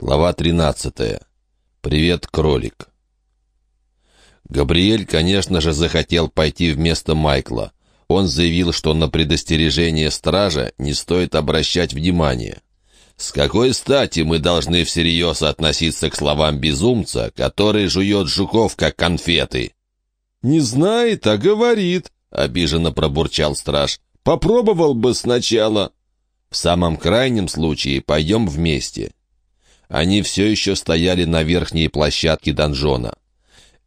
Глава 13. Привет, кролик. Габриэль, конечно же, захотел пойти вместо Майкла. Он заявил, что на предостережение стража не стоит обращать внимания. С какой стати мы должны всерьез относиться к словам безумца, который жует жуков, как конфеты? «Не знает, а говорит», — обиженно пробурчал страж. «Попробовал бы сначала». «В самом крайнем случае пойдем вместе. Они все еще стояли на верхней площадке донжона.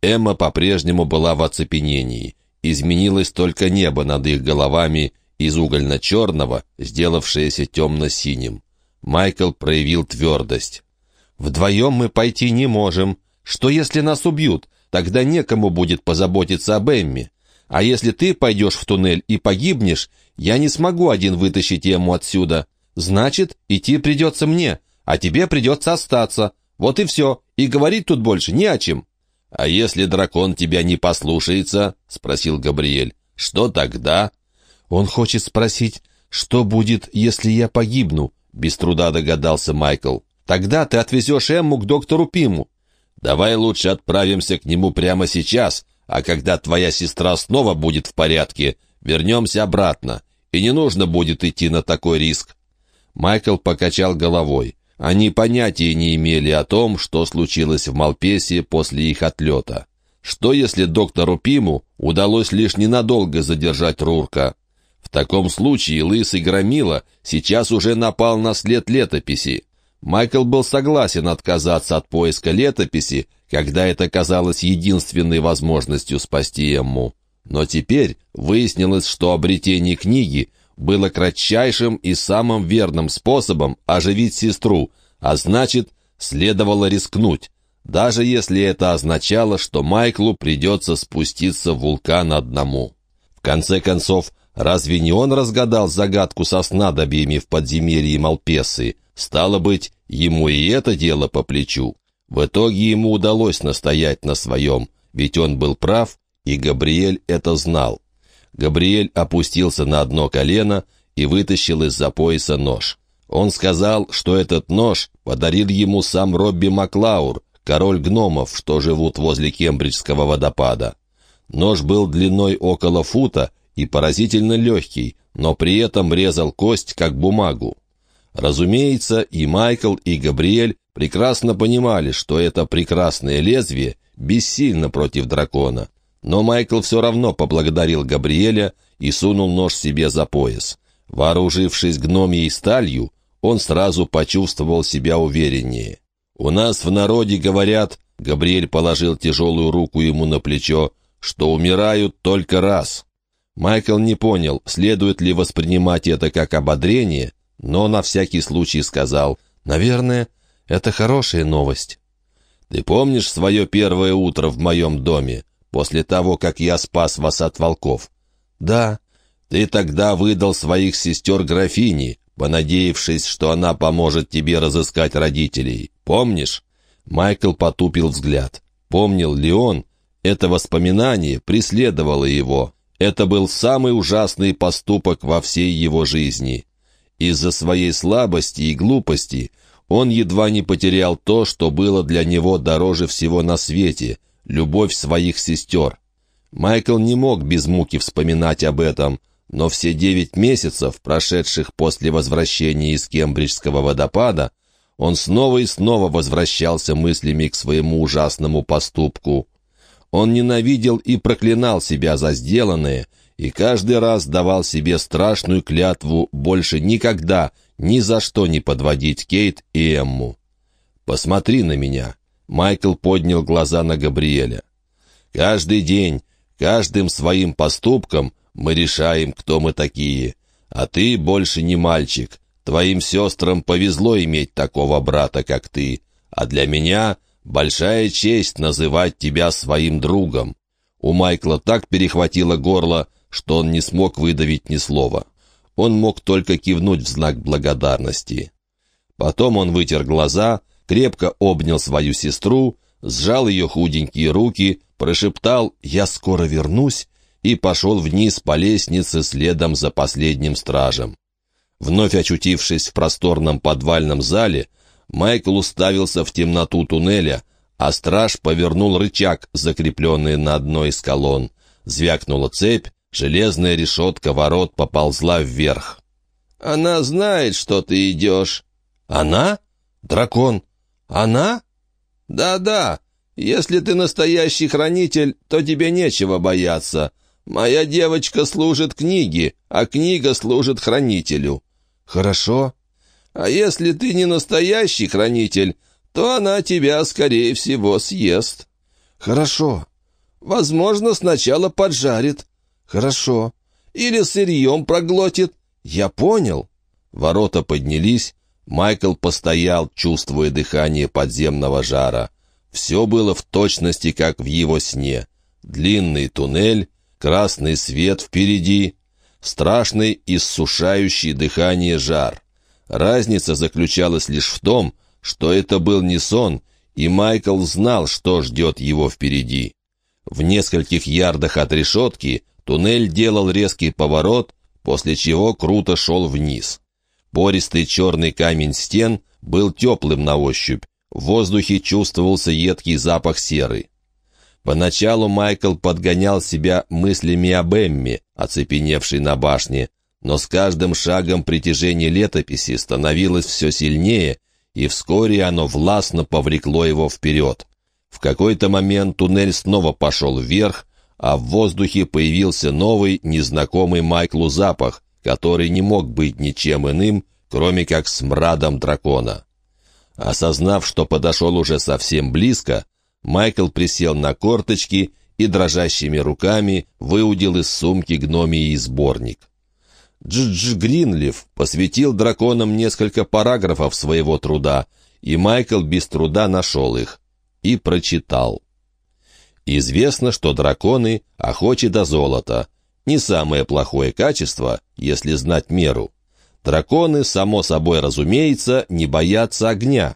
Эмма по-прежнему была в оцепенении. Изменилось только небо над их головами из угольно-черного, сделавшееся темно-синим. Майкл проявил твердость. «Вдвоем мы пойти не можем. Что, если нас убьют? Тогда некому будет позаботиться об Эмме. А если ты пойдешь в туннель и погибнешь, я не смогу один вытащить Эмму отсюда. Значит, идти придется мне а тебе придется остаться. Вот и все, и говорить тут больше не о чем». «А если дракон тебя не послушается?» — спросил Габриэль. «Что тогда?» «Он хочет спросить, что будет, если я погибну?» — без труда догадался Майкл. «Тогда ты отвезешь Эмму к доктору Пиму». «Давай лучше отправимся к нему прямо сейчас, а когда твоя сестра снова будет в порядке, вернемся обратно, и не нужно будет идти на такой риск». Майкл покачал головой. Они понятия не имели о том, что случилось в Малпесе после их отлета. Что если доктору Пиму удалось лишь ненадолго задержать Рурка? В таком случае лысый Громила сейчас уже напал на след летописи. Майкл был согласен отказаться от поиска летописи, когда это казалось единственной возможностью спасти Эмму. Но теперь выяснилось, что обретение книги было кратчайшим и самым верным способом оживить сестру, а значит, следовало рискнуть, даже если это означало, что Майклу придется спуститься в вулкан одному. В конце концов, разве не он разгадал загадку со снадобьями в подземелье Малпесы? Стало быть, ему и это дело по плечу. В итоге ему удалось настоять на своем, ведь он был прав, и Габриэль это знал. Габриэль опустился на одно колено и вытащил из-за пояса нож. Он сказал, что этот нож подарил ему сам Робби Маклаур, король гномов, что живут возле Кембриджского водопада. Нож был длиной около фута и поразительно легкий, но при этом резал кость, как бумагу. Разумеется, и Майкл, и Габриэль прекрасно понимали, что это прекрасное лезвие бессильно против дракона. Но Майкл все равно поблагодарил Габриэля и сунул нож себе за пояс. Вооружившись гномией сталью, он сразу почувствовал себя увереннее. «У нас в народе говорят...» — Габриэль положил тяжелую руку ему на плечо, что умирают только раз. Майкл не понял, следует ли воспринимать это как ободрение, но на всякий случай сказал, «Наверное, это хорошая новость». «Ты помнишь свое первое утро в моем доме?» После того, как я спас вас от волков. Да, ты тогда выдал своих сестер графини, понадеявшись, что она поможет тебе разыскать родителей. Помнишь?» Майкл потупил взгляд. Помнил ли он? Это воспоминание преследовало его. Это был самый ужасный поступок во всей его жизни. Из-за своей слабости и глупости он едва не потерял то, что было для него дороже всего на свете — любовь своих сестер. Майкл не мог без муки вспоминать об этом, но все девять месяцев, прошедших после возвращения из Кембриджского водопада, он снова и снова возвращался мыслями к своему ужасному поступку. Он ненавидел и проклинал себя за сделанное, и каждый раз давал себе страшную клятву больше никогда, ни за что не подводить Кейт и Эмму. «Посмотри на меня. Майкл поднял глаза на Габриэля. «Каждый день, каждым своим поступком мы решаем, кто мы такие. А ты больше не мальчик. Твоим сестрам повезло иметь такого брата, как ты. А для меня большая честь называть тебя своим другом». У Майкла так перехватило горло, что он не смог выдавить ни слова. Он мог только кивнуть в знак благодарности. Потом он вытер глаза, крепко обнял свою сестру, сжал ее худенькие руки, прошептал «Я скоро вернусь» и пошел вниз по лестнице следом за последним стражем. Вновь очутившись в просторном подвальном зале, Майкл уставился в темноту туннеля, а страж повернул рычаг, закрепленный на одной из колонн. Звякнула цепь, железная решетка ворот поползла вверх. «Она знает, что ты идешь». «Она? Дракон? Она?» «Да-да. Если ты настоящий хранитель, то тебе нечего бояться. Моя девочка служит книге, а книга служит хранителю». «Хорошо». «А если ты не настоящий хранитель, то она тебя, скорее всего, съест». «Хорошо». «Возможно, сначала поджарит». «Хорошо». «Или сырьем проглотит». «Я понял». Ворота поднялись. Майкл постоял, чувствуя дыхание подземного жара. Все было в точности, как в его сне. Длинный туннель, красный свет впереди, страшный иссушающий дыхание жар. Разница заключалась лишь в том, что это был не сон, и Майкл знал, что ждет его впереди. В нескольких ярдах от решетки туннель делал резкий поворот, после чего круто шел вниз. Пористый черный камень стен был теплым на ощупь, в воздухе чувствовался едкий запах серы. Поначалу Майкл подгонял себя мыслями об Эмме, оцепеневшей на башне, но с каждым шагом притяжение летописи становилось все сильнее, и вскоре оно властно повлекло его вперед. В какой-то момент туннель снова пошел вверх, а в воздухе появился новый, незнакомый Майклу запах, который не мог быть ничем иным, кроме как смрадом дракона. Осознав, что подошел уже совсем близко, Майкл присел на корточки и дрожащими руками выудил из сумки гномий сборник. Джидж Гринлиф посвятил драконам несколько параграфов своего труда, и Майкл без труда нашел их и прочитал. Известно, что драконы охочи до золота. Не самое плохое качество, если знать меру. Драконы, само собой разумеется, не боятся огня.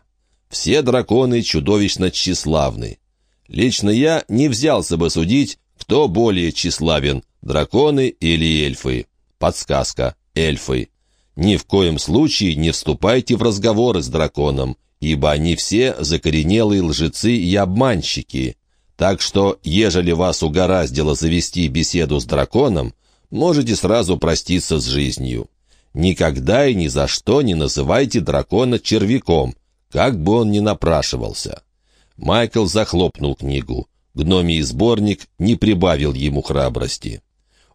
Все драконы чудовищно тщеславны. Лично я не взялся бы судить, кто более тщеславен, драконы или эльфы. Подсказка. Эльфы. Ни в коем случае не вступайте в разговоры с драконом, ибо они все закоренелые лжецы и обманщики. Так что, ежели вас угораздило завести беседу с драконом, можете сразу проститься с жизнью. Никогда и ни за что не называйте дракона червяком, как бы он ни напрашивался. Майкл захлопнул книгу. Гномий сборник не прибавил ему храбрости.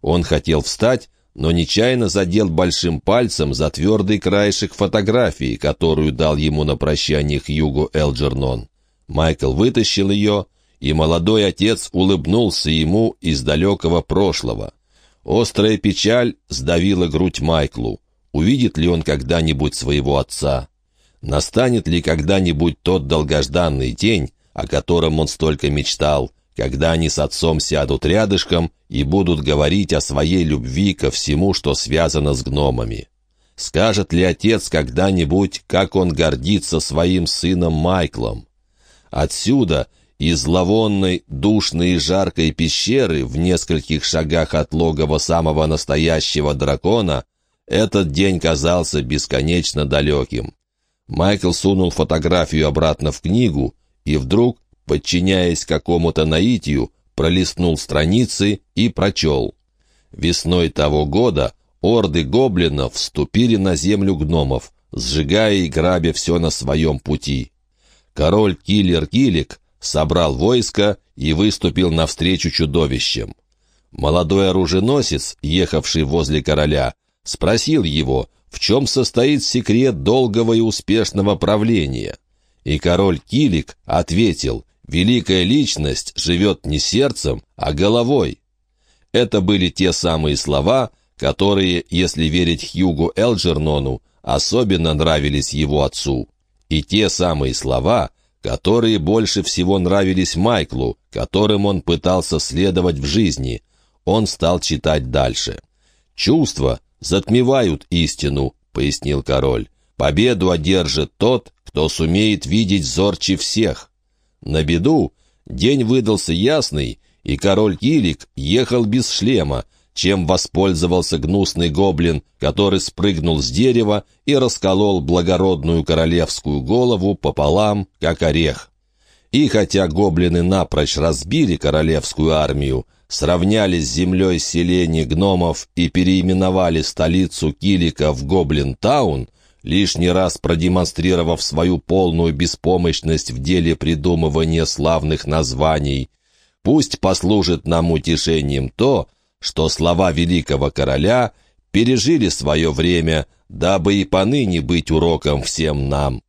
Он хотел встать, но нечаянно задел большим пальцем за твердый краешек фотографии, которую дал ему на прощание Хьюго Элджернон. Майкл вытащил ее, и молодой отец улыбнулся ему из далекого прошлого. Острая печаль сдавила грудь Майклу. Увидит ли он когда-нибудь своего отца? Настанет ли когда-нибудь тот долгожданный день, о котором он столько мечтал, когда они с отцом сядут рядышком и будут говорить о своей любви ко всему, что связано с гномами? Скажет ли отец когда-нибудь, как он гордится своим сыном Майклом? Отсюда, из зловонной, душной и жаркой пещеры в нескольких шагах от логова самого настоящего дракона, этот день казался бесконечно далеким. Майкл сунул фотографию обратно в книгу и вдруг, подчиняясь какому-то наитию, пролистнул страницы и прочел. Весной того года орды гоблинов вступили на землю гномов, сжигая и грабя все на своем пути. Король Киллер Килик собрал войско и выступил навстречу чудовищам. Молодой оруженосец, ехавший возле короля, спросил его, в чем состоит секрет долгого и успешного правления. И король Килик ответил, великая личность живет не сердцем, а головой. Это были те самые слова, которые, если верить Хьюгу Элджернону, особенно нравились его отцу. И те самые слова, которые больше всего нравились Майклу, которым он пытался следовать в жизни. Он стал читать дальше. Чувства, затмевают истину», — пояснил король. «Победу одержит тот, кто сумеет видеть зорче всех». На беду день выдался ясный, и король Килик ехал без шлема, чем воспользовался гнусный гоблин, который спрыгнул с дерева и расколол благородную королевскую голову пополам, как орех. И хотя гоблины напрочь разбили королевскую армию, сравняли с землей селение гномов и переименовали столицу Килика в Гоблин-таун, лишний раз продемонстрировав свою полную беспомощность в деле придумывания славных названий, пусть послужит нам утешением то, что слова великого короля пережили свое время, дабы и поныне быть уроком всем нам.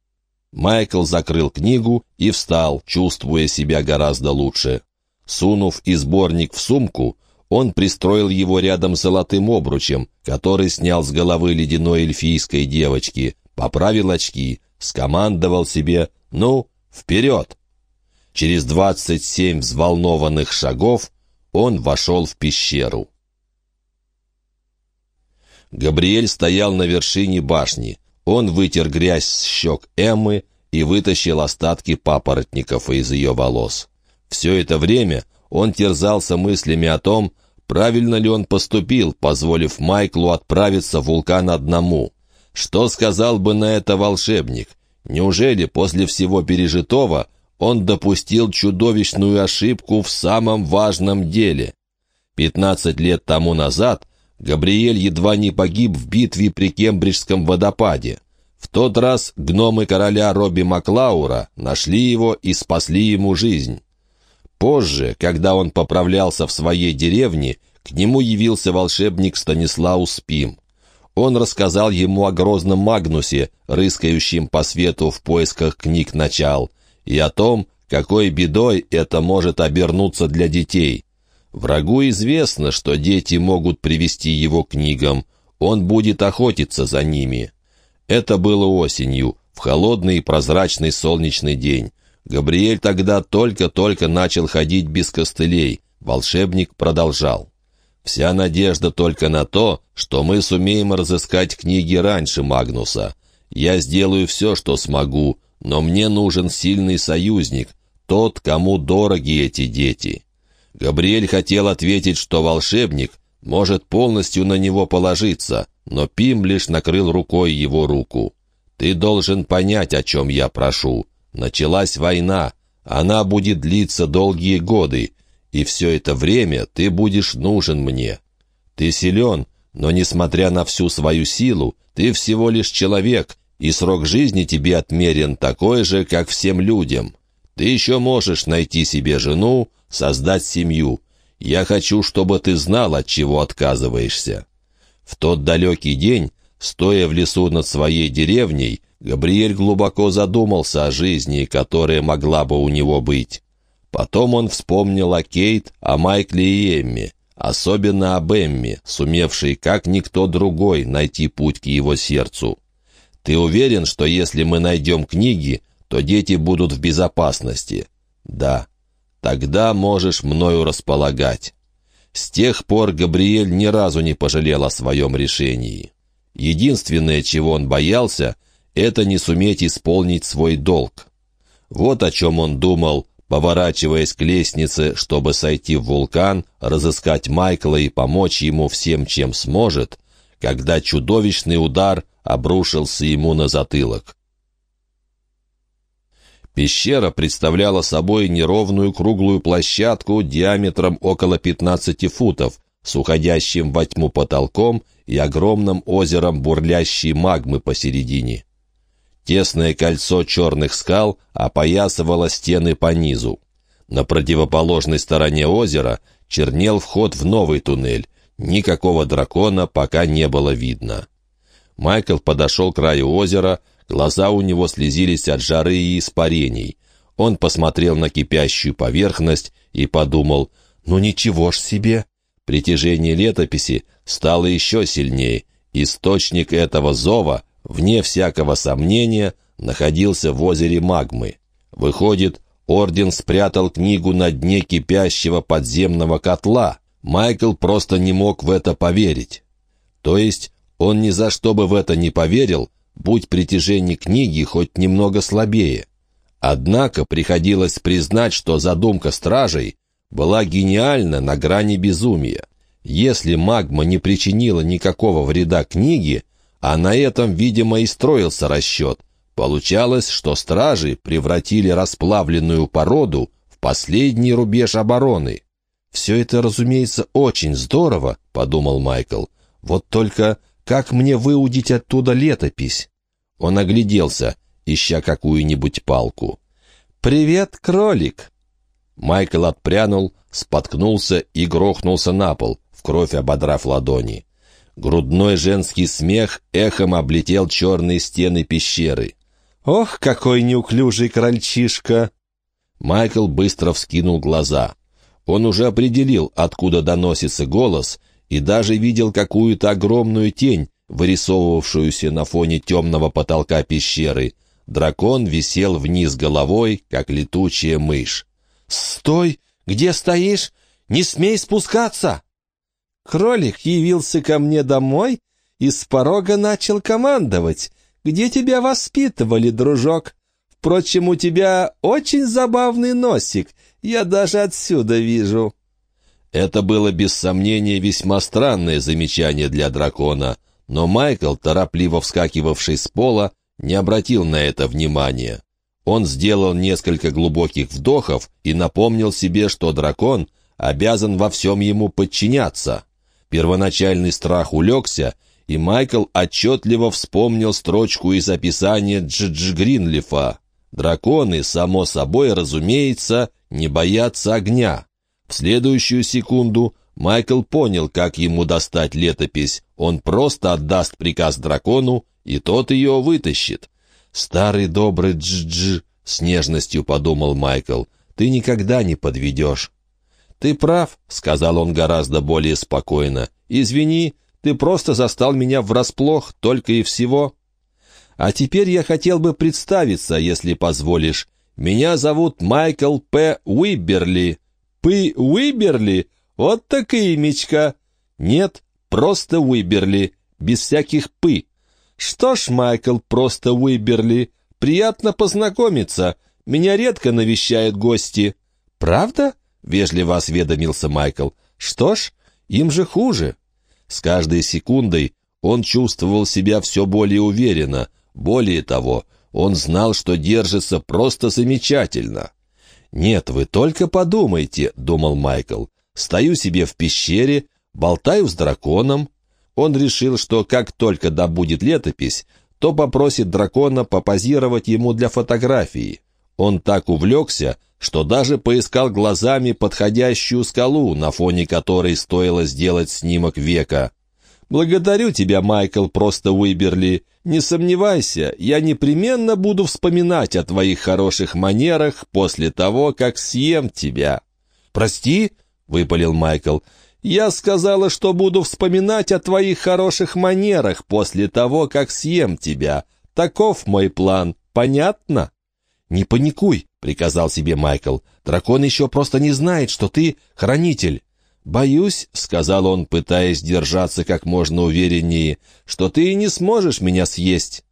Майкл закрыл книгу и встал, чувствуя себя гораздо лучше. Сунув и сборник в сумку, он пристроил его рядом с золотым обручем, который снял с головы ледяной эльфийской девочки, поправил очки, скомандовал себе «Ну, вперед!». Через двадцать семь взволнованных шагов он вошел в пещеру. Габриэль стоял на вершине башни. Он вытер грязь с щек Эммы и вытащил остатки папоротников из ее волос. Все это время он терзался мыслями о том, правильно ли он поступил, позволив Майклу отправиться в вулкан одному. Что сказал бы на это волшебник? Неужели после всего пережитого он допустил чудовищную ошибку в самом важном деле? Пятнадцать лет тому назад Габриэль едва не погиб в битве при Кембриджском водопаде. В тот раз гномы короля Робби Маклаура нашли его и спасли ему жизнь. Позже, когда он поправлялся в своей деревне, к нему явился волшебник Станислаус Пим. Он рассказал ему о грозном Магнусе, рыскающем по свету в поисках книг начал, и о том, какой бедой это может обернуться для детей. Врагу известно, что дети могут привести его книгам, он будет охотиться за ними. Это было осенью, в холодный и прозрачный солнечный день. Габриэль тогда только-только начал ходить без костылей. Волшебник продолжал. «Вся надежда только на то, что мы сумеем разыскать книги раньше Магнуса. Я сделаю все, что смогу, но мне нужен сильный союзник, тот, кому дороги эти дети». Габриэль хотел ответить, что волшебник может полностью на него положиться, но Пим лишь накрыл рукой его руку. «Ты должен понять, о чем я прошу. Началась война. Она будет длиться долгие годы, и все это время ты будешь нужен мне. Ты силен, но, несмотря на всю свою силу, ты всего лишь человек, и срок жизни тебе отмерен такой же, как всем людям. Ты еще можешь найти себе жену, создать семью. Я хочу, чтобы ты знал, от чего отказываешься». В тот далекий день, стоя в лесу над своей деревней, Габриэль глубоко задумался о жизни, которая могла бы у него быть. Потом он вспомнил о Кейт, о Майкле и Эмме, особенно об Эмме, сумевшей, как никто другой, найти путь к его сердцу. «Ты уверен, что если мы найдем книги, то дети будут в безопасности?» «Да». «Тогда можешь мною располагать». С тех пор Габриэль ни разу не пожалел о своем решении. Единственное, чего он боялся — это не суметь исполнить свой долг. Вот о чем он думал, поворачиваясь к лестнице, чтобы сойти в вулкан, разыскать Майкла и помочь ему всем, чем сможет, когда чудовищный удар обрушился ему на затылок. Пещера представляла собой неровную круглую площадку диаметром около 15 футов, с уходящим во тьму потолком и огромным озером бурлящей магмы посередине. Тесное кольцо черных скал опоясывало стены по низу. На противоположной стороне озера чернел вход в новый туннель. Никакого дракона пока не было видно. Майкл подошел к краю озера, глаза у него слезились от жары и испарений. Он посмотрел на кипящую поверхность и подумал, «Ну ничего ж себе!» Притяжение летописи стало еще сильнее. Источник этого зова вне всякого сомнения, находился в озере магмы. Выходит, Орден спрятал книгу на дне кипящего подземного котла. Майкл просто не мог в это поверить. То есть он ни за что бы в это не поверил, будь притяжение книги хоть немного слабее. Однако приходилось признать, что задумка стражей была гениальна на грани безумия. Если магма не причинила никакого вреда книге, а на этом, видимо, и строился расчет, получалось, что стражи превратили расплавленную породу в последний рубеж обороны. «Все это, разумеется, очень здорово», — подумал Майкл. «Вот только как мне выудить оттуда летопись?» Он огляделся, ища какую-нибудь палку. «Привет, кролик!» Майкл отпрянул, споткнулся и грохнулся на пол, в кровь ободрав ладони. Грудной женский смех эхом облетел черные стены пещеры. «Ох, какой неуклюжий крольчишка!» Майкл быстро вскинул глаза. Он уже определил, откуда доносится голос, и даже видел какую-то огромную тень, вырисовывавшуюся на фоне темного потолка пещеры. Дракон висел вниз головой, как летучая мышь. «Стой! Где стоишь? Не смей спускаться!» Кролик явился ко мне домой и с порога начал командовать. «Где тебя воспитывали, дружок? Впрочем, у тебя очень забавный носик, я даже отсюда вижу». Это было без сомнения весьма странное замечание для дракона, но Майкл, торопливо вскакивавший с пола, не обратил на это внимания. Он сделал несколько глубоких вдохов и напомнил себе, что дракон обязан во всем ему подчиняться. Первоначальный страх улегся, и Майкл отчетливо вспомнил строчку из описания Джидж Гринлифа. «Драконы, само собой, разумеется, не боятся огня». В следующую секунду Майкл понял, как ему достать летопись. Он просто отдаст приказ дракону, и тот ее вытащит. «Старый добрый Дж-Дж», — с нежностью подумал Майкл, — «ты никогда не подведешь». «Ты прав», — сказал он гораздо более спокойно. «Извини, ты просто застал меня врасплох, только и всего». «А теперь я хотел бы представиться, если позволишь. Меня зовут Майкл П. Уиберли». «Пы Уиберли? Вот так имечко». «Нет, просто Уиберли, без всяких «пы». «Что ж, Майкл, просто Уиберли, приятно познакомиться. Меня редко навещают гости». «Правда?» — вежливо осведомился Майкл. «Что ж, им же хуже». С каждой секундой он чувствовал себя все более уверенно. Более того, он знал, что держится просто замечательно. «Нет, вы только подумайте», — думал Майкл. «Стою себе в пещере, болтаю с драконом, он решил, что как только добудет летопись, то попросит дракона попозировать ему для фотографии. Он так увлекся, что даже поискал глазами подходящую скалу, на фоне которой стоило сделать снимок века. «Благодарю тебя, Майкл, просто Уиберли. Не сомневайся, я непременно буду вспоминать о твоих хороших манерах после того, как съем тебя». «Прости?» — выпалил Майкл. Я сказала, что буду вспоминать о твоих хороших манерах после того, как съем тебя. Таков мой план. Понятно?» «Не паникуй», — приказал себе Майкл. «Дракон еще просто не знает, что ты хранитель». «Боюсь», — сказал он, пытаясь держаться как можно увереннее, «что ты и не сможешь меня съесть».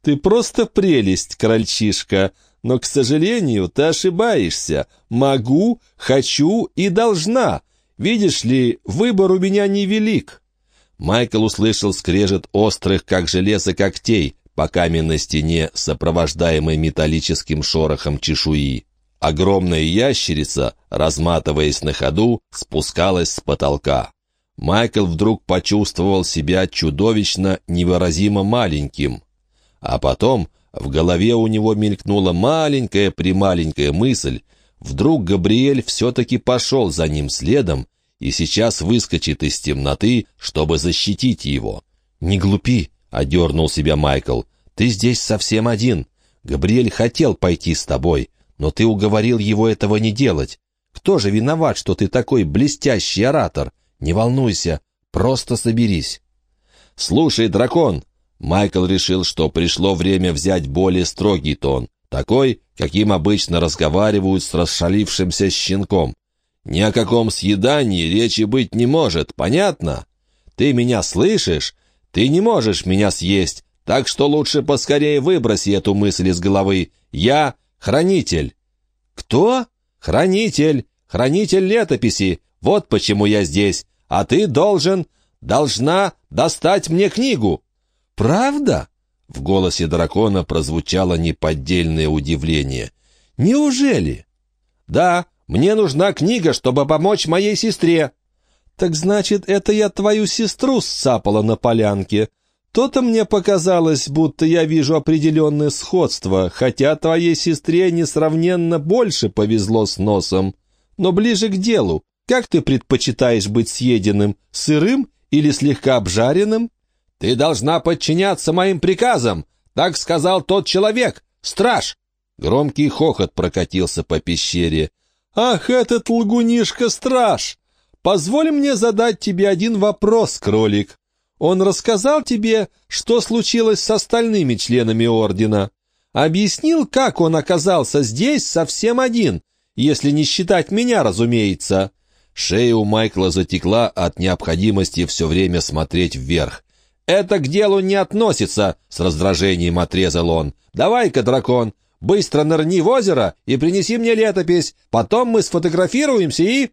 «Ты просто прелесть, крольчишка, но, к сожалению, ты ошибаешься. Могу, хочу и должна. Видишь ли, выбор у меня невелик». Майкл услышал скрежет острых, как железо, когтей по каменной стене, сопровождаемой металлическим шорохом чешуи. Огромная ящерица, разматываясь на ходу, спускалась с потолка. Майкл вдруг почувствовал себя чудовищно невыразимо маленьким. А потом в голове у него мелькнула маленькая-прималенькая мысль, Вдруг Габриэль все-таки пошел за ним следом и сейчас выскочит из темноты, чтобы защитить его. «Не глупи», — одернул себя Майкл. «Ты здесь совсем один. Габриэль хотел пойти с тобой, но ты уговорил его этого не делать. Кто же виноват, что ты такой блестящий оратор? Не волнуйся, просто соберись». «Слушай, дракон!» Майкл решил, что пришло время взять более строгий тон. Такой, каким обычно разговаривают с расшалившимся щенком. Ни о каком съедании речи быть не может, понятно? Ты меня слышишь? Ты не можешь меня съесть, так что лучше поскорее выброси эту мысль из головы. Я хранитель. Кто? Хранитель. Хранитель летописи. Вот почему я здесь. а ты должен, должна достать мне книгу». «Правда?» — в голосе дракона прозвучало неподдельное удивление. «Неужели?» «Да, мне нужна книга, чтобы помочь моей сестре». «Так значит, это я твою сестру сцапала на полянке. То-то мне показалось, будто я вижу определенное сходство, хотя твоей сестре несравненно больше повезло с носом. Но ближе к делу. Как ты предпочитаешь быть съеденным, сырым или слегка обжаренным?» «Ты должна подчиняться моим приказам», — так сказал тот человек, страж. Громкий хохот прокатился по пещере. «Ах, этот лгунишка-страж! Позволь мне задать тебе один вопрос, кролик. Он рассказал тебе, что случилось с остальными членами Ордена. Объяснил, как он оказался здесь совсем один, если не считать меня, разумеется». Шея у Майкла затекла от необходимости все время смотреть вверх. «Это к делу не относится», — с раздражением отрезал он. «Давай-ка, дракон, быстро нырни в озеро и принеси мне летопись. Потом мы сфотографируемся и...»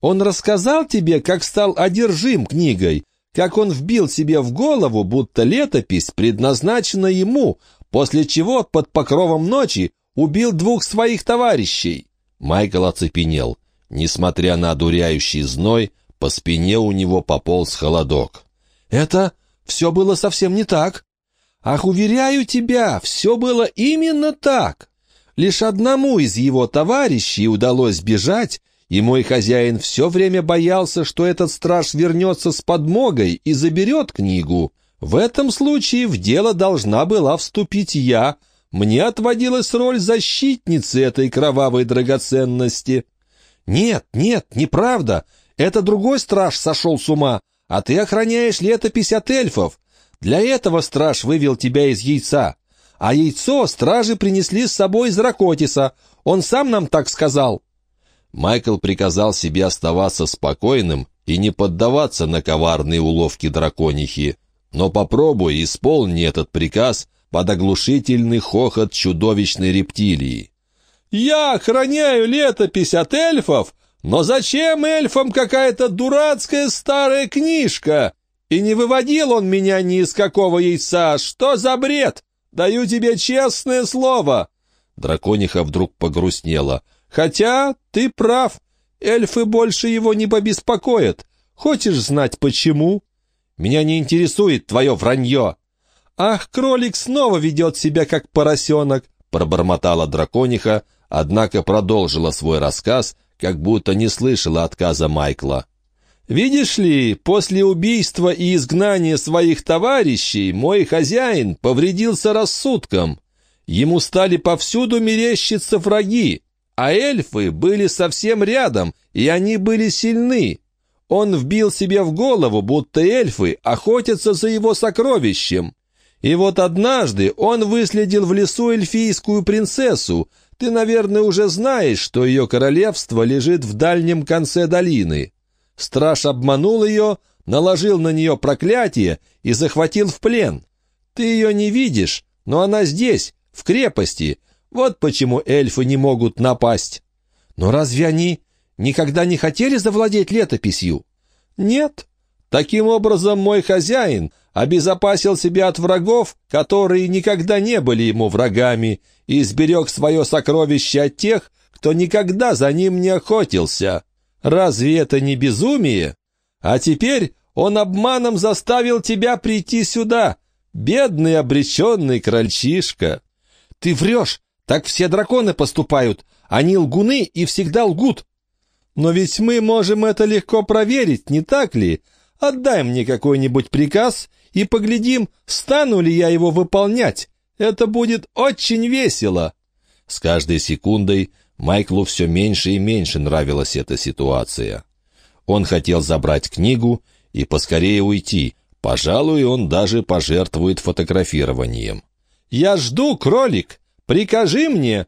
«Он рассказал тебе, как стал одержим книгой, как он вбил себе в голову, будто летопись предназначена ему, после чего под покровом ночи убил двух своих товарищей». Майкл оцепенел. Несмотря на одуряющий зной, по спине у него пополз холодок. «Это все было совсем не так. Ах, уверяю тебя, все было именно так. Лишь одному из его товарищей удалось бежать, и мой хозяин все время боялся, что этот страж вернется с подмогой и заберет книгу. В этом случае в дело должна была вступить я. Мне отводилась роль защитницы этой кровавой драгоценности. Нет, нет, неправда. Это другой страж сошел с ума а ты охраняешь летопись от эльфов. Для этого страж вывел тебя из яйца. А яйцо стражи принесли с собой из Ракотиса. Он сам нам так сказал». Майкл приказал себе оставаться спокойным и не поддаваться на коварные уловки драконихи. Но попробуй исполни этот приказ под оглушительный хохот чудовищной рептилии. «Я охраняю летопись от эльфов, но зачем эльфам какая-то дурацкая старая книжка? И не выводил он меня ни из какого яйца. Что за бред? Даю тебе честное слово. Дракониха вдруг погрустнела. Хотя ты прав. Эльфы больше его не побеспокоят. Хочешь знать почему? Меня не интересует твое вранье. Ах, кролик снова ведет себя как поросенок, пробормотала дракониха, однако продолжила свой рассказ, как будто не слышала отказа Майкла. «Видишь ли, после убийства и изгнания своих товарищей мой хозяин повредился рассудком. Ему стали повсюду мерещиться враги, а эльфы были совсем рядом, и они были сильны. Он вбил себе в голову, будто эльфы охотятся за его сокровищем. И вот однажды он выследил в лесу эльфийскую принцессу, ты, наверное, уже знаешь, что ее королевство лежит в дальнем конце долины. Страж обманул ее, наложил на нее проклятие и захватил в плен. Ты ее не видишь, но она здесь, в крепости. Вот почему эльфы не могут напасть. Но разве они никогда не хотели завладеть летописью? Нет. Таким образом, мой хозяин обезопасил себя от врагов, которые никогда не были ему врагами, и сберег свое сокровище от тех, кто никогда за ним не охотился. Разве это не безумие? А теперь он обманом заставил тебя прийти сюда, бедный обреченный крольчишка. Ты врешь, так все драконы поступают, они лгуны и всегда лгут. Но ведь мы можем это легко проверить, не так ли? Отдай мне какой-нибудь приказ и поглядим, стану ли я его выполнять. Это будет очень весело!» С каждой секундой Майклу все меньше и меньше нравилась эта ситуация. Он хотел забрать книгу и поскорее уйти. Пожалуй, он даже пожертвует фотографированием. «Я жду, кролик! Прикажи мне!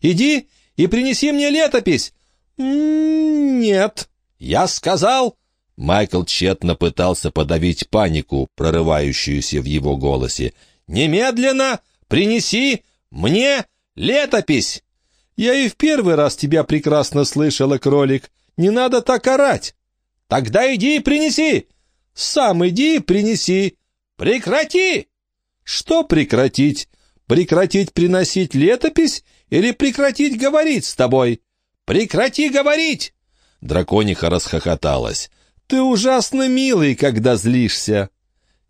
Иди и принеси мне летопись!» «Нет!» «Я сказал!» Майкл тщетно пытался подавить панику, прорывающуюся в его голосе. Немедленно принеси мне летопись!» «Я и в первый раз тебя прекрасно слышала, кролик. Не надо так орать!» Тогда иди и принеси. Сам иди и принеси. Прекрати! Что прекратить? Прекратить приносить летопись или прекратить говорить с тобой? Прекрати говорить!» Дракониха расхохоталась. «Ты ужасно милый, когда злишься!»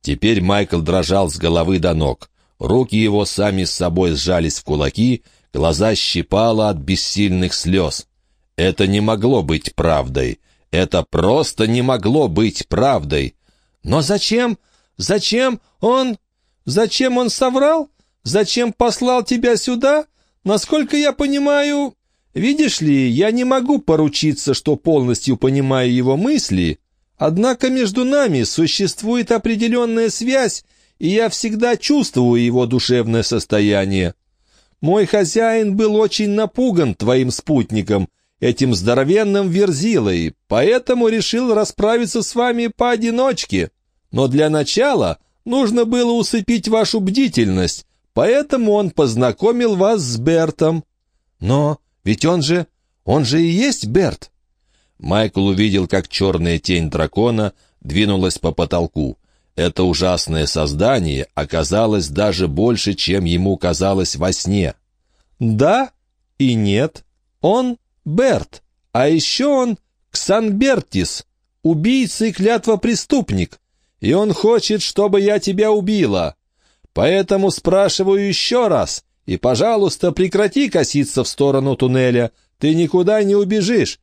Теперь Майкл дрожал с головы до ног. Руки его сами с собой сжались в кулаки, глаза щипало от бессильных слез. Это не могло быть правдой. Это просто не могло быть правдой. Но зачем? Зачем он... Зачем он соврал? Зачем послал тебя сюда? Насколько я понимаю... Видишь ли, я не могу поручиться, что полностью понимаю его мысли, однако между нами существует определенная связь, и я всегда чувствую его душевное состояние. Мой хозяин был очень напуган твоим спутником, этим здоровенным верзилой, поэтому решил расправиться с вами поодиночке. Но для начала нужно было усыпить вашу бдительность, поэтому он познакомил вас с Бертом. Но ведь он же... он же и есть Берт!» Майкл увидел, как черная тень дракона двинулась по потолку. Это ужасное создание оказалось даже больше, чем ему казалось во сне. «Да и нет. Он Берт, а еще он Ксанбертис, убийца и клятва-преступник, и он хочет, чтобы я тебя убила. Поэтому спрашиваю еще раз, и, пожалуйста, прекрати коситься в сторону туннеля. Ты никуда не убежишь.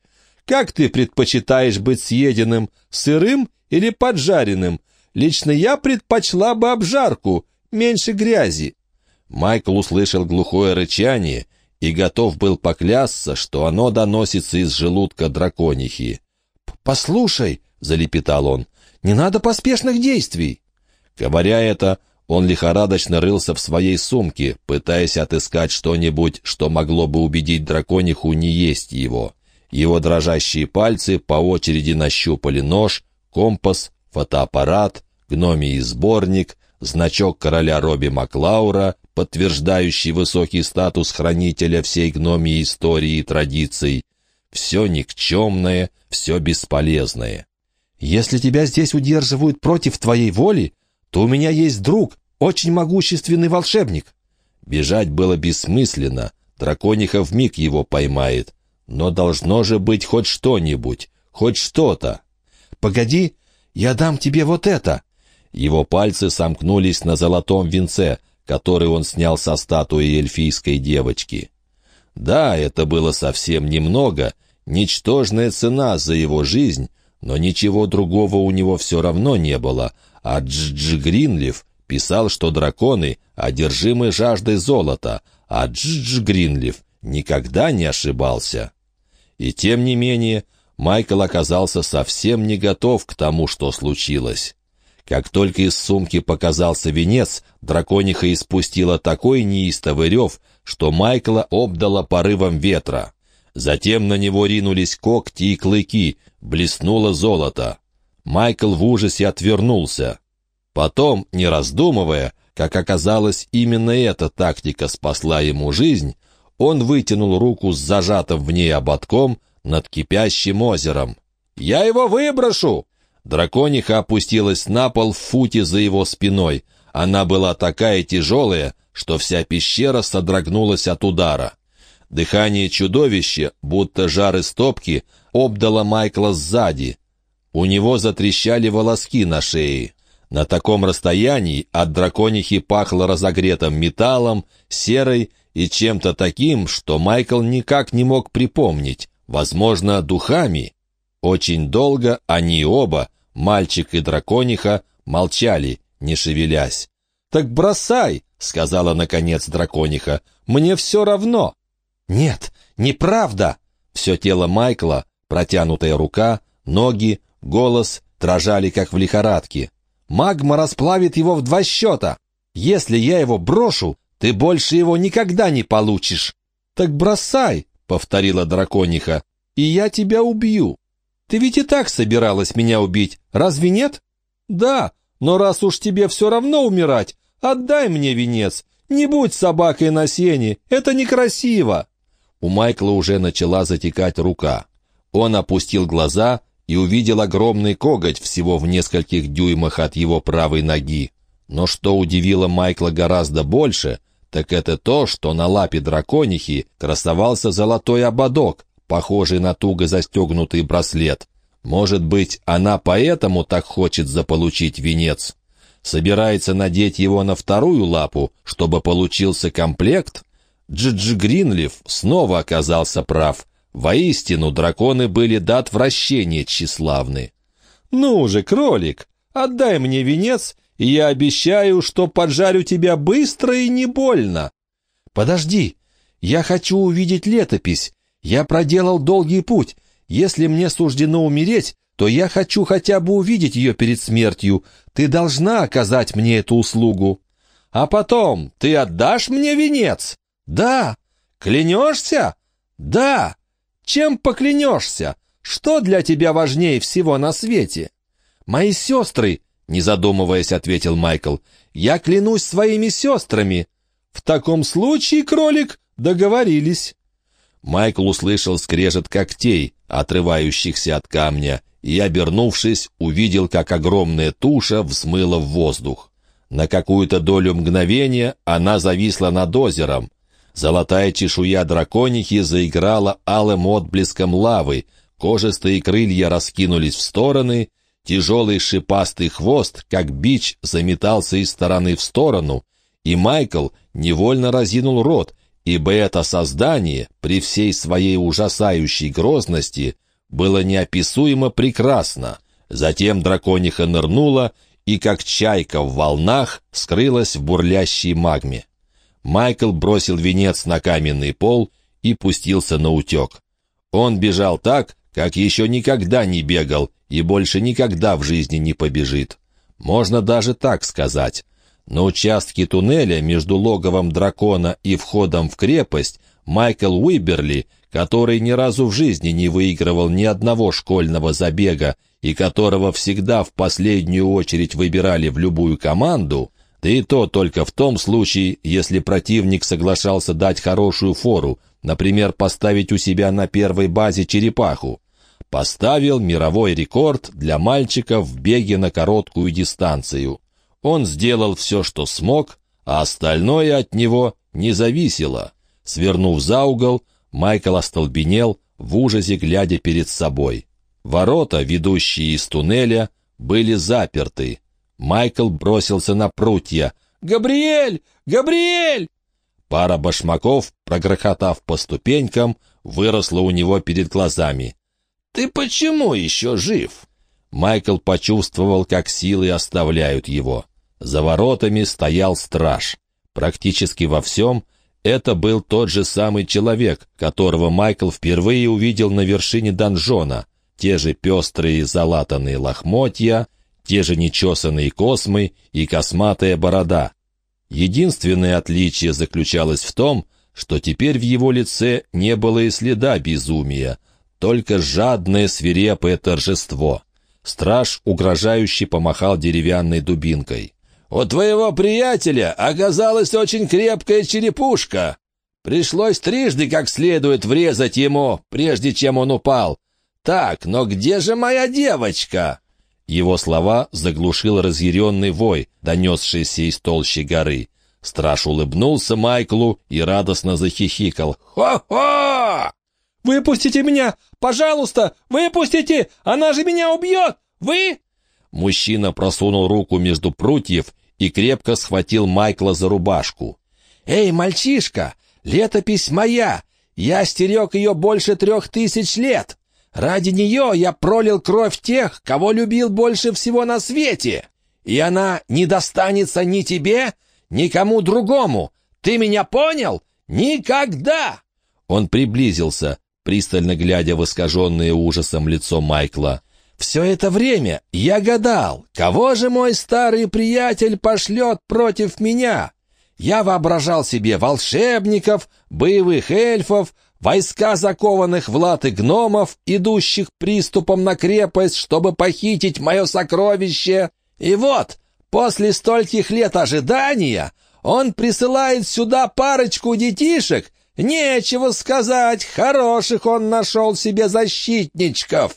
Как ты предпочитаешь быть съеденным, сырым или поджаренным? Лично я предпочла бы обжарку, меньше грязи». Майкл услышал глухое рычание и готов был поклясться, что оно доносится из желудка драконихи. «Послушай», — залепетал он, — «не надо поспешных действий». Говоря это, он лихорадочно рылся в своей сумке, пытаясь отыскать что-нибудь, что могло бы убедить дракониху не есть его. Его дрожащие пальцы по очереди нащупали нож, компас, фотоаппарат, гномий сборник, значок короля Робби Маклаура, подтверждающий высокий статус хранителя всей гномии истории и традиций. Все никчемное, все бесполезное. «Если тебя здесь удерживают против твоей воли, то у меня есть друг, очень могущественный волшебник». Бежать было бессмысленно, дракониха вмиг его поймает. Но должно же быть хоть что-нибудь, хоть что-то. «Погоди, я дам тебе вот это!» Его пальцы сомкнулись на золотом венце, который он снял со статуи эльфийской девочки. Да, это было совсем немного, ничтожная цена за его жизнь, но ничего другого у него все равно не было, а Дж-Дж Гринлиф писал, что драконы одержимы жаждой золота, а Дж-Дж Гринлиф никогда не ошибался. И тем не менее, Майкл оказался совсем не готов к тому, что случилось. Как только из сумки показался венец, дракониха испустила такой неистовый рев, что Майкла обдала порывом ветра. Затем на него ринулись когти и клыки, блеснуло золото. Майкл в ужасе отвернулся. Потом, не раздумывая, как оказалось, именно эта тактика спасла ему жизнь, он вытянул руку с зажатым в ней ободком над кипящим озером. «Я его выброшу!» Дракониха опустилась на пол в футе за его спиной. Она была такая тяжелая, что вся пещера содрогнулась от удара. Дыхание чудовища, будто жар из топки, обдало Майкла сзади. У него затрещали волоски на шее. На таком расстоянии от драконихи пахло разогретым металлом, серой и чем-то таким, что Майкл никак не мог припомнить, возможно, духами. Очень долго они оба, мальчик и дракониха, молчали, не шевелясь. «Так бросай!» — сказала, наконец, дракониха. «Мне все равно!» «Нет, неправда!» Все тело Майкла, протянутая рука, ноги, Голос дрожали, как в лихорадке. «Магма расплавит его в два счета. Если я его брошу, ты больше его никогда не получишь». «Так бросай», — повторила дракониха, — «и я тебя убью». «Ты ведь и так собиралась меня убить, разве нет?» «Да, но раз уж тебе все равно умирать, отдай мне венец. Не будь собакой на сене, это некрасиво». У Майкла уже начала затекать рука. Он опустил глаза и увидел огромный коготь всего в нескольких дюймах от его правой ноги. Но что удивило Майкла гораздо больше, так это то, что на лапе драконихи красовался золотой ободок, похожий на туго застегнутый браслет. Может быть, она поэтому так хочет заполучить венец? Собирается надеть его на вторую лапу, чтобы получился комплект? Джиджи Гринлиф снова оказался прав. Воистину, драконы были до отвращения тщеславны. «Ну же, кролик, отдай мне венец, и я обещаю, что поджарю тебя быстро и не больно». «Подожди, я хочу увидеть летопись. Я проделал долгий путь. Если мне суждено умереть, то я хочу хотя бы увидеть ее перед смертью. Ты должна оказать мне эту услугу. А потом ты отдашь мне венец? Да. Клянешься? Да. Чем поклянешься? Что для тебя важнее всего на свете? Мои сестры, не задумываясь, ответил Майкл. «Я клянусь своими сестрами». «В таком случае, кролик, договорились». Майкл услышал скрежет когтей, отрывающихся от камня, и, обернувшись, увидел, как огромная туша взмыла в воздух. На какую-то долю мгновения она зависла над озером. Золотая чешуя драконихи заиграла алым отблеском лавы, кожистые крылья раскинулись в стороны, Тяжелый шипастый хвост, как бич, заметался из стороны в сторону, и Майкл невольно разинул рот, ибо это создание, при всей своей ужасающей грозности, было неописуемо прекрасно. Затем дракониха нырнула и, как чайка в волнах, скрылась в бурлящей магме. Майкл бросил венец на каменный пол и пустился на утек. Он бежал так, как еще никогда не бегал, и больше никогда в жизни не побежит. Можно даже так сказать. На участке туннеля между логовом дракона и входом в крепость Майкл Уиберли, который ни разу в жизни не выигрывал ни одного школьного забега и которого всегда в последнюю очередь выбирали в любую команду, да и то только в том случае, если противник соглашался дать хорошую фору, например, поставить у себя на первой базе черепаху поставил мировой рекорд для мальчика в беге на короткую дистанцию. Он сделал все, что смог, а остальное от него не зависело. Свернув за угол, Майкл остолбенел, в ужасе глядя перед собой. Ворота, ведущие из туннеля, были заперты. Майкл бросился на прутья. «Габриэль! Габриэль!» Пара башмаков, прогрохотав по ступенькам, выросла у него перед глазами. «Ты почему еще жив?» Майкл почувствовал, как силы оставляют его. За воротами стоял страж. Практически во всем это был тот же самый человек, которого Майкл впервые увидел на вершине донжона. Те же пестрые залатанные лохмотья, те же нечесанные космы и косматая борода. Единственное отличие заключалось в том, что теперь в его лице не было и следа безумия, только жадное свирепое торжество. Страж угрожающе помахал деревянной дубинкой. «У твоего приятеля оказалась очень крепкая черепушка. Пришлось трижды как следует врезать ему, прежде чем он упал. Так, но где же моя девочка?» Его слова заглушил разъяренный вой, донесшийся из толщи горы. Страж улыбнулся Майклу и радостно захихикал. «Хо-хо!» «Выпустите меня! Пожалуйста, выпустите! Она же меня убьет! Вы...» Мужчина просунул руку между прутьев и крепко схватил Майкла за рубашку. «Эй, мальчишка, летопись моя! Я стерег ее больше трех тысяч лет! Ради нее я пролил кровь тех, кого любил больше всего на свете! И она не достанется ни тебе, ни кому другому! Ты меня понял? Никогда!» Он приблизился, пристально глядя в искаженное ужасом лицо Майкла. «Все это время я гадал, кого же мой старый приятель пошлет против меня? Я воображал себе волшебников, боевых эльфов, войска закованных в латы гномов, идущих приступом на крепость, чтобы похитить мое сокровище. И вот, после стольких лет ожидания, он присылает сюда парочку детишек, Нечего сказать, хороших он нашел себе защитничков.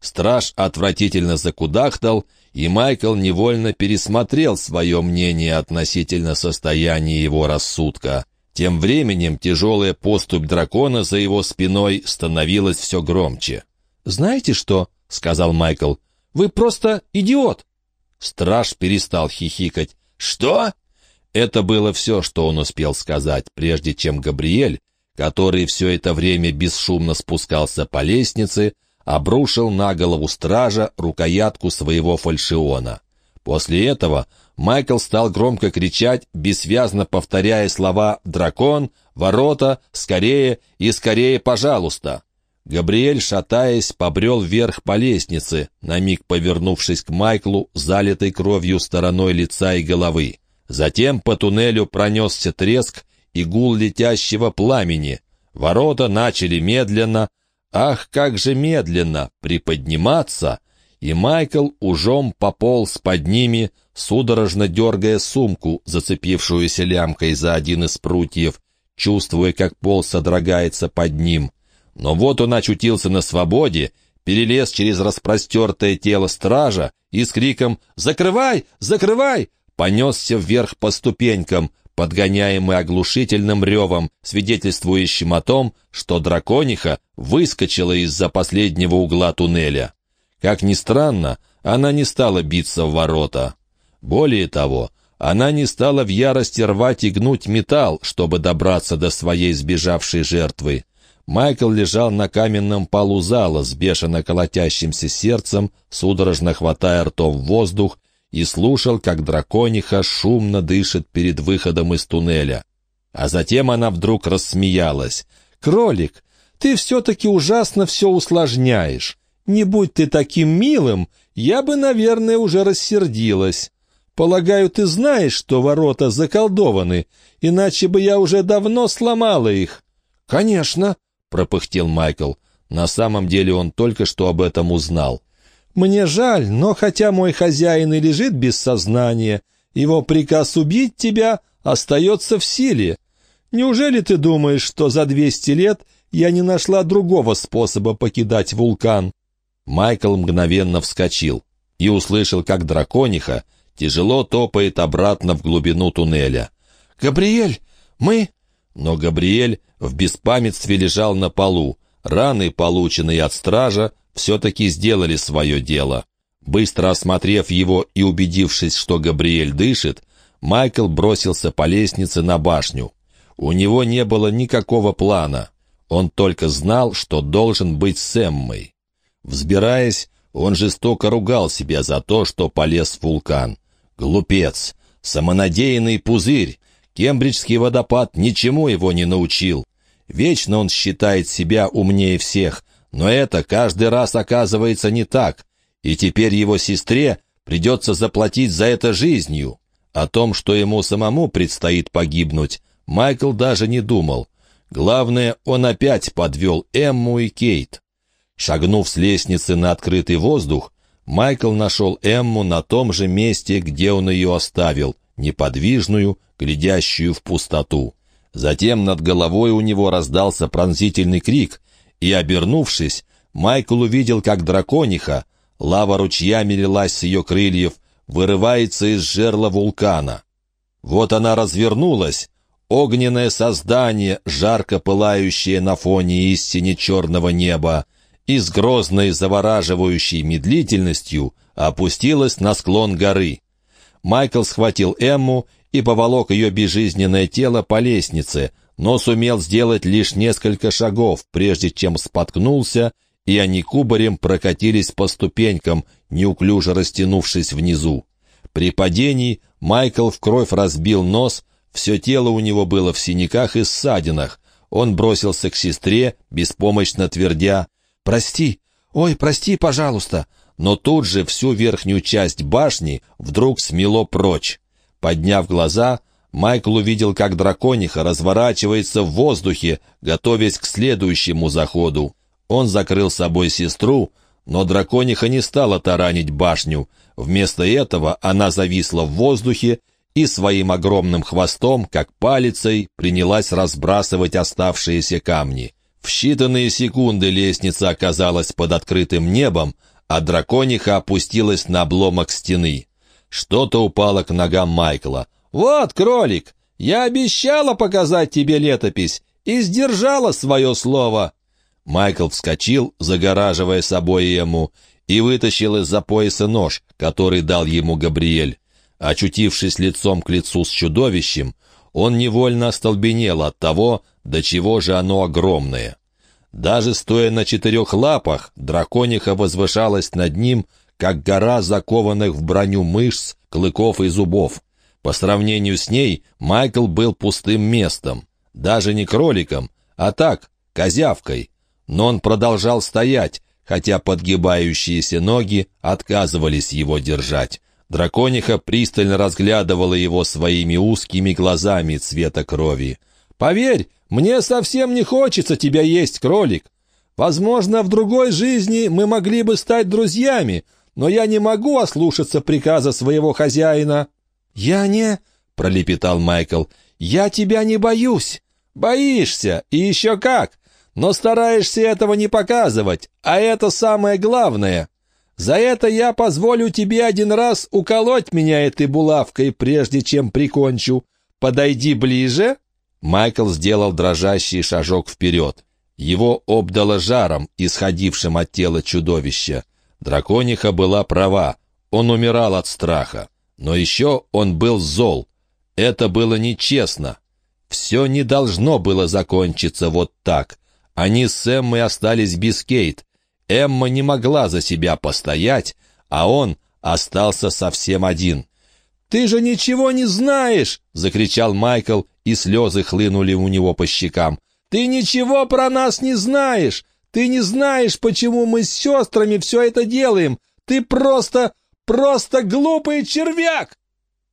Страж отвратительно закудахтал, и Майкл невольно пересмотрел свое мнение относительно состояния его рассудка. Тем временем тяжелая поступь дракона за его спиной становилась все громче. «Знаете что?» — сказал Майкл. «Вы просто идиот!» Страж перестал хихикать. «Что?» Это было все, что он успел сказать, прежде чем Габриэль, который все это время бесшумно спускался по лестнице, обрушил на голову стража рукоятку своего фальшиона. После этого Майкл стал громко кричать, бессвязно повторяя слова «дракон», «ворота», «скорее» и «скорее, пожалуйста». Габриэль, шатаясь, побрел вверх по лестнице, на миг повернувшись к Майклу, залитой кровью стороной лица и головы. Затем по туннелю пронесся треск и гул летящего пламени. Ворота начали медленно, ах, как же медленно, приподниматься, и Майкл ужом пополз под ними, судорожно дергая сумку, зацепившуюся лямкой за один из прутьев, чувствуя, как пол содрогается под ним. Но вот он очутился на свободе, перелез через распростертое тело стража и с криком «Закрывай! Закрывай!» понесся вверх по ступенькам, подгоняемый оглушительным ревом, свидетельствующим о том, что дракониха выскочила из-за последнего угла туннеля. Как ни странно, она не стала биться в ворота. Более того, она не стала в ярости рвать и гнуть металл, чтобы добраться до своей сбежавшей жертвы. Майкл лежал на каменном полу зала с бешено колотящимся сердцем, судорожно хватая ртом воздух, и слушал, как дракониха шумно дышит перед выходом из туннеля. А затем она вдруг рассмеялась. «Кролик, ты все-таки ужасно все усложняешь. Не будь ты таким милым, я бы, наверное, уже рассердилась. Полагаю, ты знаешь, что ворота заколдованы, иначе бы я уже давно сломала их». «Конечно», — пропыхтел Майкл. На самом деле он только что об этом узнал. «Мне жаль, но хотя мой хозяин и лежит без сознания, его приказ убить тебя остается в силе. Неужели ты думаешь, что за двести лет я не нашла другого способа покидать вулкан?» Майкл мгновенно вскочил и услышал, как дракониха тяжело топает обратно в глубину туннеля. «Габриэль, мы...» Но Габриэль в беспамятстве лежал на полу. Раны, полученные от стража, все-таки сделали свое дело. Быстро осмотрев его и убедившись, что Габриэль дышит, Майкл бросился по лестнице на башню. У него не было никакого плана. Он только знал, что должен быть с Эммой. Взбираясь, он жестоко ругал себя за то, что полез в вулкан. Глупец! Самонадеянный пузырь! Кембриджский водопад ничему его не научил. Вечно он считает себя умнее всех, но это каждый раз оказывается не так, и теперь его сестре придется заплатить за это жизнью. О том, что ему самому предстоит погибнуть, Майкл даже не думал. Главное, он опять подвел Эмму и Кейт. Шагнув с лестницы на открытый воздух, Майкл нашел Эмму на том же месте, где он ее оставил, неподвижную, глядящую в пустоту. Затем над головой у него раздался пронзительный крик, и, обернувшись, Майкл увидел, как дракониха, лава ручьями лилась с ее крыльев, вырывается из жерла вулкана. Вот она развернулась, огненное создание, жарко пылающее на фоне истине черного неба, и с грозной завораживающей медлительностью опустилась на склон горы. Майкл схватил Эмму и поволок ее безжизненное тело по лестнице, но сумел сделать лишь несколько шагов, прежде чем споткнулся, и они кубарем прокатились по ступенькам, неуклюже растянувшись внизу. При падении Майкл в кровь разбил нос, все тело у него было в синяках и ссадинах. Он бросился к сестре, беспомощно твердя «Прости! Ой, прости, пожалуйста!» Но тут же всю верхнюю часть башни вдруг смело прочь. Подняв глаза, Майкл увидел, как дракониха разворачивается в воздухе, готовясь к следующему заходу. Он закрыл собой сестру, но дракониха не стала таранить башню. Вместо этого она зависла в воздухе и своим огромным хвостом, как палицей, принялась разбрасывать оставшиеся камни. В считанные секунды лестница оказалась под открытым небом, а дракониха опустилась на обломок стены. Что-то упало к ногам Майкла. «Вот, кролик, я обещала показать тебе летопись и сдержала свое слово». Майкл вскочил, загораживая собой ему, и вытащил из-за пояса нож, который дал ему Габриэль. Очутившись лицом к лицу с чудовищем, он невольно остолбенел от того, до чего же оно огромное. Даже стоя на четырех лапах, дракониха возвышалась над ним, как гора закованных в броню мышц, клыков и зубов. По сравнению с ней Майкл был пустым местом, даже не кроликом, а так, козявкой. Но он продолжал стоять, хотя подгибающиеся ноги отказывались его держать. Дракониха пристально разглядывала его своими узкими глазами цвета крови. «Поверь, мне совсем не хочется тебя есть, кролик. Возможно, в другой жизни мы могли бы стать друзьями, но я не могу ослушаться приказа своего хозяина». «Я не...» — пролепетал Майкл. «Я тебя не боюсь». «Боишься, и еще как, но стараешься этого не показывать, а это самое главное. За это я позволю тебе один раз уколоть меня этой булавкой, прежде чем прикончу. Подойди ближе». Майкл сделал дрожащий шажок вперед. Его обдало жаром, исходившим от тела чудовища. Дракониха была права, он умирал от страха. Но еще он был зол. Это было нечестно. Все не должно было закончиться вот так. Они с Эммой остались без Кейт. Эмма не могла за себя постоять, а он остался совсем один. «Ты же ничего не знаешь!» — закричал Майкл, и слезы хлынули у него по щекам. «Ты ничего про нас не знаешь! Ты не знаешь, почему мы с сестрами все это делаем! Ты просто, просто глупый червяк!»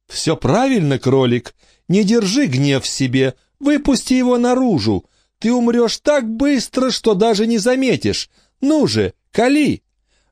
«Все правильно, кролик. Не держи гнев в себе. Выпусти его наружу. Ты умрешь так быстро, что даже не заметишь. Ну же, кали!»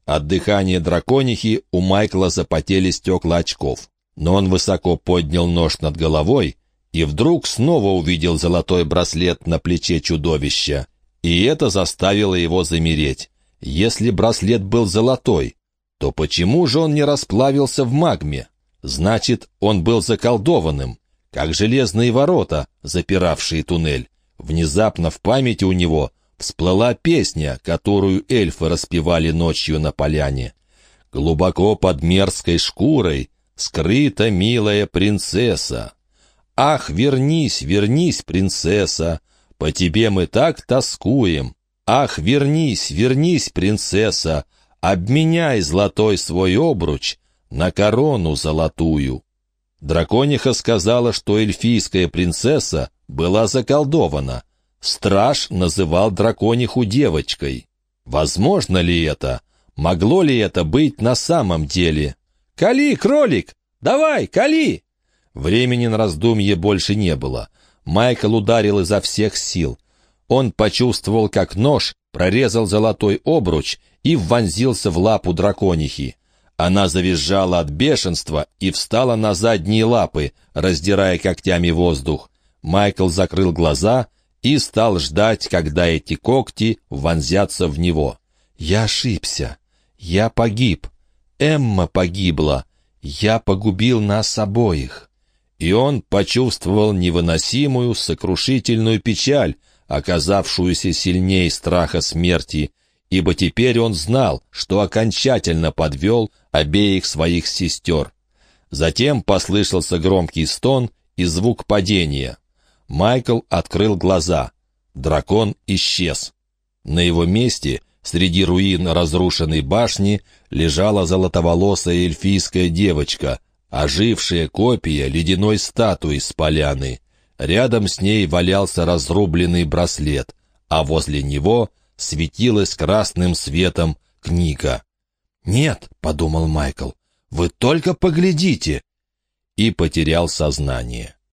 От дыхания драконихи у Майкла запотели стекла очков. Но он высоко поднял нож над головой и вдруг снова увидел золотой браслет на плече чудовища. И это заставило его замереть. Если браслет был золотой, то почему же он не расплавился в магме? Значит, он был заколдованным, как железные ворота, запиравшие туннель. Внезапно в памяти у него всплыла песня, которую эльфы распевали ночью на поляне. Глубоко под мерзкой шкурой скрыта милая принцесса. Ах, вернись, вернись, принцесса, по тебе мы так тоскуем. Ах, вернись, вернись, принцесса, обменяй золотой свой обруч на корону золотую. Дракониха сказала, что эльфийская принцесса была заколдована. Страж называл дракониху девочкой. Возможно ли это? Могло ли это быть на самом деле? «Кали, кролик! Давай, кали!» Времени на раздумье больше не было. Майкл ударил изо всех сил. Он почувствовал, как нож прорезал золотой обруч и вонзился в лапу драконихи. Она завизжала от бешенства и встала на задние лапы, раздирая когтями воздух. Майкл закрыл глаза и стал ждать, когда эти когти вонзятся в него. «Я ошибся. Я погиб. Эмма погибла. Я погубил нас обоих». И он почувствовал невыносимую, сокрушительную печаль, оказавшуюся сильнее страха смерти, ибо теперь он знал, что окончательно подвел обеих своих сестер. Затем послышался громкий стон и звук падения. Майкл открыл глаза. Дракон исчез. На его месте Среди руин разрушенной башни лежала золотоволосая эльфийская девочка, ожившая копия ледяной статуи с поляны. Рядом с ней валялся разрубленный браслет, а возле него светилась красным светом книга. «Нет», — подумал Майкл, — «вы только поглядите!» И потерял сознание.